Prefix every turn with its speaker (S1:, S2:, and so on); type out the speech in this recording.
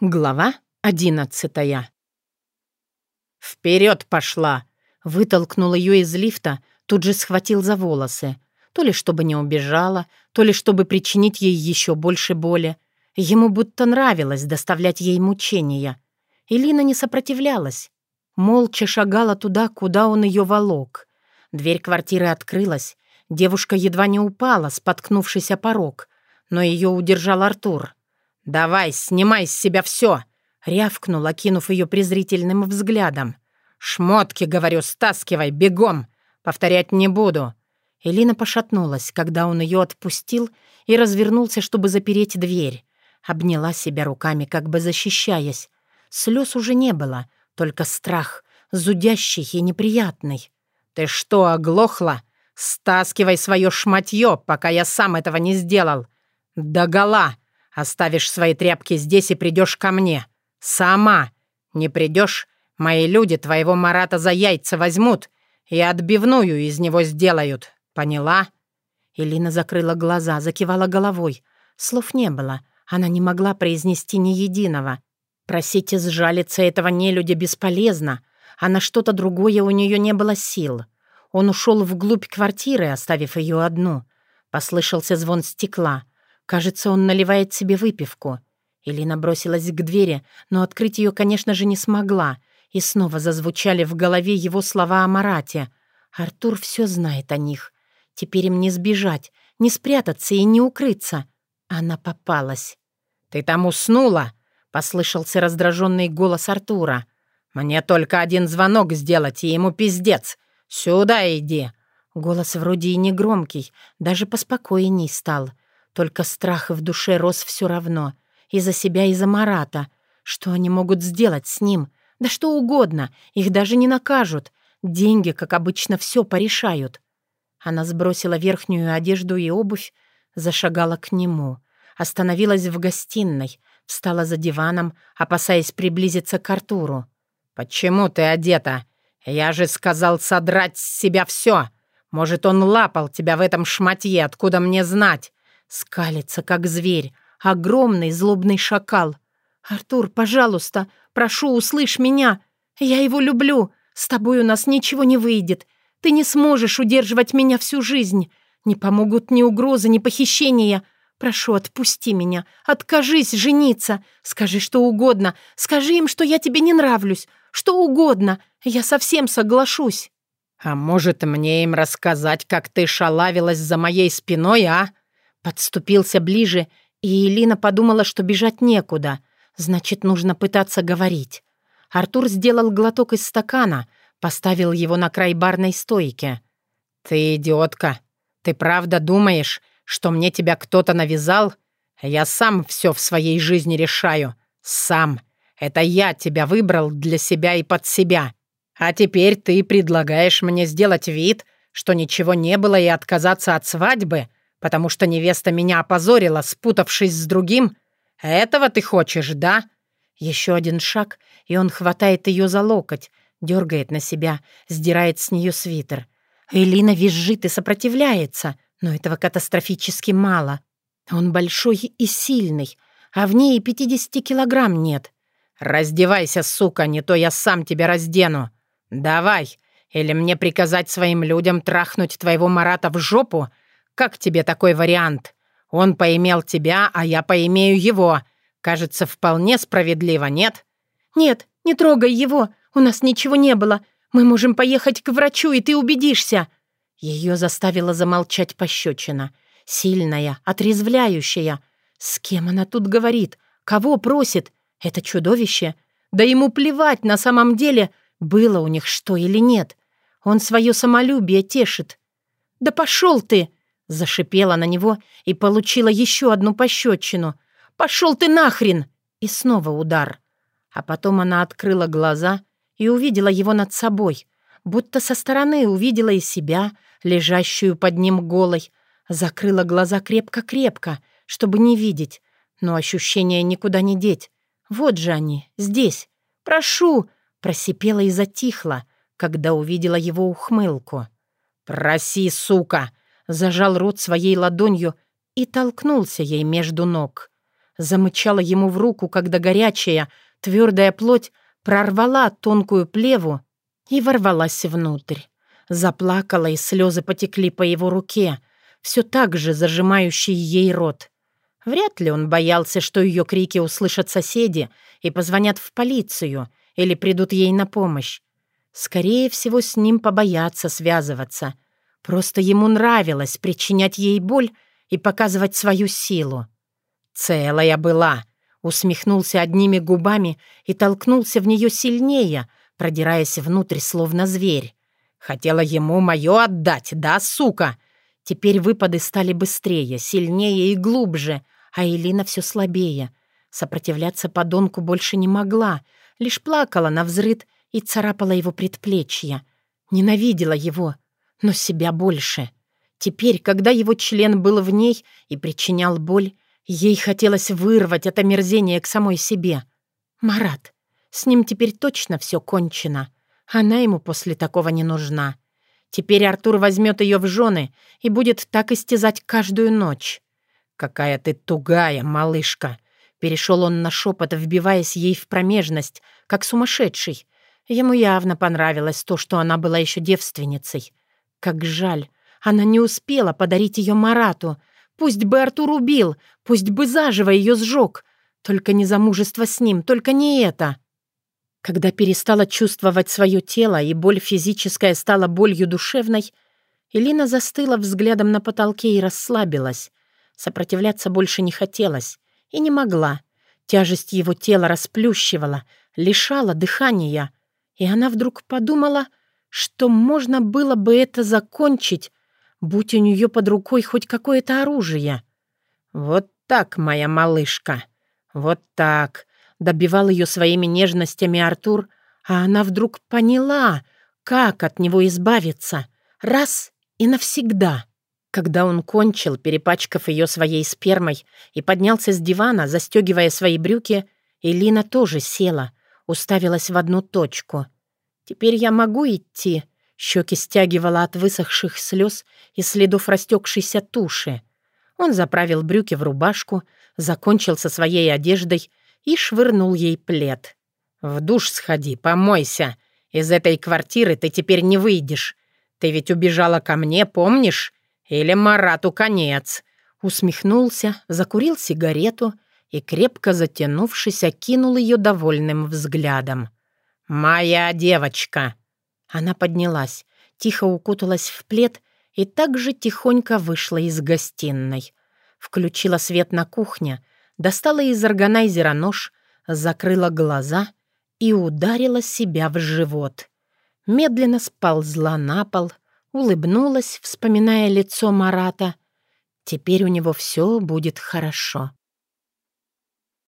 S1: Глава одиннадцатая. «Вперед пошла!» Вытолкнул ее из лифта, тут же схватил за волосы. То ли чтобы не убежала, то ли чтобы причинить ей еще больше боли. Ему будто нравилось доставлять ей мучения. Элина не сопротивлялась. Молча шагала туда, куда он ее волок. Дверь квартиры открылась. Девушка едва не упала, споткнувшись о порог. Но ее удержал Артур. «Давай, снимай с себя все!» — рявкнул, окинув ее презрительным взглядом. «Шмотки, говорю, стаскивай, бегом! Повторять не буду!» Элина пошатнулась, когда он ее отпустил и развернулся, чтобы запереть дверь. Обняла себя руками, как бы защищаясь. Слез уже не было, только страх, зудящий и неприятный. «Ты что, оглохла? Стаскивай свое шматье, пока я сам этого не сделал! Догола!» Оставишь свои тряпки здесь и придешь ко мне. Сама. Не придешь, мои люди твоего Марата за яйца возьмут и отбивную из него сделают. Поняла?» Элина закрыла глаза, закивала головой. Слов не было. Она не могла произнести ни единого. Просить и сжалиться этого нелюдя бесполезно, а на что-то другое у нее не было сил. Он ушел вглубь квартиры, оставив ее одну. Послышался звон стекла. Кажется, он наливает себе выпивку. Элина бросилась к двери, но открыть ее, конечно же, не смогла. И снова зазвучали в голове его слова о Марате. Артур все знает о них. Теперь им не сбежать, не спрятаться и не укрыться. Она попалась. «Ты там уснула?» — послышался раздраженный голос Артура. «Мне только один звонок сделать, и ему пиздец. Сюда иди!» Голос вроде и не громкий, даже поспокойней стал — только страх в душе рос все равно. И за себя, и за Марата. Что они могут сделать с ним? Да что угодно. Их даже не накажут. Деньги, как обычно, все порешают. Она сбросила верхнюю одежду и обувь, зашагала к нему. Остановилась в гостиной, встала за диваном, опасаясь приблизиться к Артуру. «Почему ты одета? Я же сказал содрать с себя все. Может, он лапал тебя в этом шматье, откуда мне знать? Скалится, как зверь. Огромный злобный шакал. «Артур, пожалуйста, прошу, услышь меня. Я его люблю. С тобой у нас ничего не выйдет. Ты не сможешь удерживать меня всю жизнь. Не помогут ни угрозы, ни похищения. Прошу, отпусти меня. Откажись жениться. Скажи что угодно. Скажи им, что я тебе не нравлюсь. Что угодно. Я совсем соглашусь». «А может, мне им рассказать, как ты шалавилась за моей спиной, а?» Подступился ближе, и Элина подумала, что бежать некуда. Значит, нужно пытаться говорить. Артур сделал глоток из стакана, поставил его на край барной стойки. «Ты идиотка! Ты правда думаешь, что мне тебя кто-то навязал? Я сам все в своей жизни решаю. Сам. Это я тебя выбрал для себя и под себя. А теперь ты предлагаешь мне сделать вид, что ничего не было и отказаться от свадьбы?» Потому что невеста меня опозорила, спутавшись с другим? Этого ты хочешь, да?» Еще один шаг, и он хватает ее за локоть, дергает на себя, сдирает с нее свитер. Элина визжит и сопротивляется, но этого катастрофически мало. Он большой и сильный, а в ней и 50 килограмм нет. «Раздевайся, сука, не то я сам тебя раздену. Давай, или мне приказать своим людям трахнуть твоего Марата в жопу, как тебе такой вариант? Он поимел тебя, а я поимею его. Кажется, вполне справедливо, нет?» «Нет, не трогай его. У нас ничего не было. Мы можем поехать к врачу, и ты убедишься». Ее заставила замолчать пощечина. Сильная, отрезвляющая. С кем она тут говорит? Кого просит? Это чудовище? Да ему плевать на самом деле, было у них что или нет. Он свое самолюбие тешит. «Да пошел ты!» Зашипела на него и получила еще одну пощечину. «Пошел ты нахрен!» И снова удар. А потом она открыла глаза и увидела его над собой, будто со стороны увидела и себя, лежащую под ним голой. Закрыла глаза крепко-крепко, чтобы не видеть, но ощущения никуда не деть. Вот же они, здесь. «Прошу!» — просипела и затихла, когда увидела его ухмылку. «Проси, сука!» Зажал рот своей ладонью и толкнулся ей между ног. замычала ему в руку, когда горячая, твердая плоть прорвала тонкую плеву и ворвалась внутрь. Заплакала, и слезы потекли по его руке, все так же зажимающий ей рот. Вряд ли он боялся, что ее крики услышат соседи и позвонят в полицию или придут ей на помощь. Скорее всего, с ним побоятся связываться. Просто ему нравилось причинять ей боль и показывать свою силу. «Целая была», — усмехнулся одними губами и толкнулся в нее сильнее, продираясь внутрь, словно зверь. «Хотела ему мое отдать, да, сука?» Теперь выпады стали быстрее, сильнее и глубже, а Элина все слабее. Сопротивляться подонку больше не могла, лишь плакала на взрыд и царапала его предплечья. Ненавидела его, но себя больше. Теперь, когда его член был в ней и причинял боль, ей хотелось вырвать это мерзение к самой себе. Марат, с ним теперь точно все кончено. Она ему после такого не нужна. Теперь Артур возьмет ее в жены и будет так истязать каждую ночь. «Какая ты тугая, малышка!» Перешел он на шепот, вбиваясь ей в промежность, как сумасшедший. Ему явно понравилось то, что она была еще девственницей. Как жаль, она не успела подарить ее Марату. Пусть бы Артур убил, пусть бы заживо ее сжег. Только не замужество с ним, только не это. Когда перестала чувствовать свое тело и боль физическая стала болью душевной, Элина застыла взглядом на потолке и расслабилась. Сопротивляться больше не хотелось и не могла. Тяжесть его тела расплющивала, лишала дыхания. И она вдруг подумала, что можно было бы это закончить, будь у нее под рукой хоть какое-то оружие. «Вот так, моя малышка, вот так», — добивал ее своими нежностями Артур, а она вдруг поняла, как от него избавиться, раз и навсегда. Когда он кончил, перепачкав ее своей спермой, и поднялся с дивана, застегивая свои брюки, Элина тоже села, уставилась в одну точку. «Теперь я могу идти?» Щеки стягивала от высохших слез и следов растекшейся туши. Он заправил брюки в рубашку, закончил со своей одеждой и швырнул ей плед. «В душ сходи, помойся. Из этой квартиры ты теперь не выйдешь. Ты ведь убежала ко мне, помнишь? Или Марату конец!» Усмехнулся, закурил сигарету и, крепко затянувшись, окинул ее довольным взглядом. «Моя девочка!» Она поднялась, тихо укуталась в плед и также тихонько вышла из гостиной. Включила свет на кухне, достала из органайзера нож, закрыла глаза и ударила себя в живот. Медленно сползла на пол — улыбнулась, вспоминая лицо Марата. Теперь у него все будет хорошо.